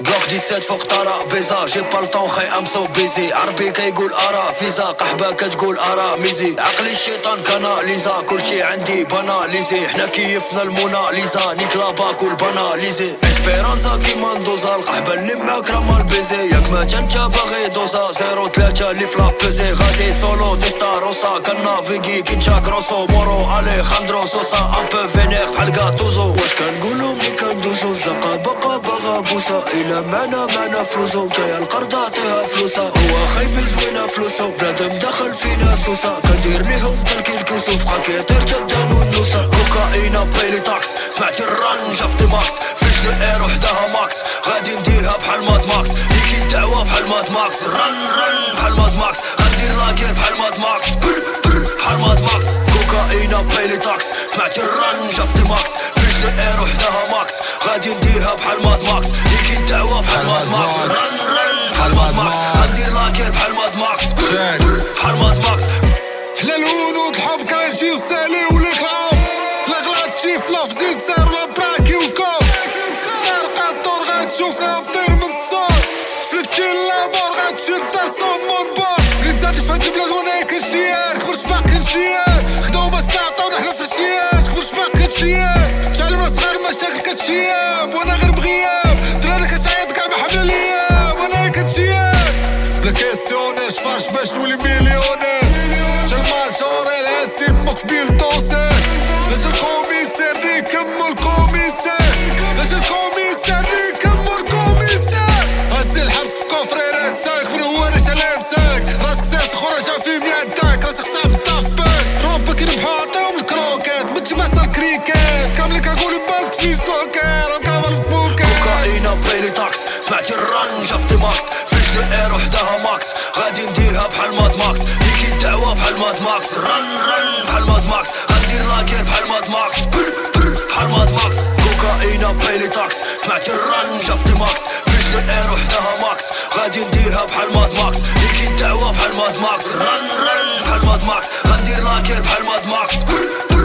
وحدي سات فوق طرا بيزا جي با الطون خي ام سو بيزي عربي كيقول ارا فيزا قحبه كتقول ارا ميزي عقلي الشيطان كاناليزا كلشي عندي باناليزي حنا كيفنا الموناليزا نيكلا باكل باناليزي اسبيرانزا كيما ندوزا القحبه اللي معاك راه مال بيزي ياك ما انت باغي دوزا زيرو ثلاثة اللي في لابيزي غادي سولو دي ستاروسا كنافيكي كي تشاك روسو مورو اليخاندرو سوسا ان بو فينيغ بحال كاتوزو واش كنقولو ملي كندوزو زقا بقا بغا بوسا الا معنا معنا فلوسو جاي القرض عطيها فلوسا هو خايب زوينه فلوسو بنادم دخل فينا سوسا كندير ليهم تركي الكوسوف بقى كيطير جدان ونوسا كوكاينا بيلي تاكس سمعتي الرنجة في ماكس. فيش الاير وحدها ماكس. غادي نديرها بحال ماد ماكس. ليكي الدعوة بحال ماد ماكس. رن رن بحال ماد ماكس. غندير لاكير بحال ماد ماكس. بر بر بحال ماد ماكس. كوكاينا بيلي تاكس سمعتي الرنجة في ماكس. فيش الاير وحدها ماكس. غادي نديرها بحال ماد ماكس. ماد ماكس. ماد ماكس. غندير لاكير بحال ماد ماكس. بحال ماد ماكس. حلال الهنود الحب كيجي وسالي ولقاو لا غلطتي في لفظي تسار ولا براكي وكوف طرقة الدور غتشوفنا بطير من الصور فلتي لامور غتشد صمون بور بلي تزادش في هاد البلاد وأنا كنشيان كبرت باقي نشيان خداو باش نعطيونا حنا في الشيان كبرت باقي نشيان شعلنا صغار مشاكل كتشياب وأنا غير بغياب. فارش باش نولي مليونير. جا الماجور الهاسي مك بيل دوسير لاش الكوميسير ريكمو الكوميسير لاش الكوميسير ريكمو الكوميسير هزي الحبس في كوفري راسك من هو ريش على مساك راسك ساس خرج في ميادك راسك صعب الطفبك روبا كيربحو عطيهم الكروكيت متباسا الكريكيت كامل كنقول باسك في سوكر وكامل في بوكيت كوكاينا بيلي تاكس سمعتي الرنجة في ماكس. ماكس غادي نديرها بحال ماد ماكس ليكي الدعوة بحال ماد ماكس رن رن بحال ماد ماكس غندير لاكير بحال ماد ماكس بر بر بحال ماد ماكس كوكاينا بيلي تاكس سمعتي الرنجة في ماكس فيش الاير وحدها ماكس غادي نديرها بحال ماد ماكس ليكي الدعوة بحال ماد ماكس رن رن بحال ماد ماكس غندير لاكير بحال ماد ماكس بر بر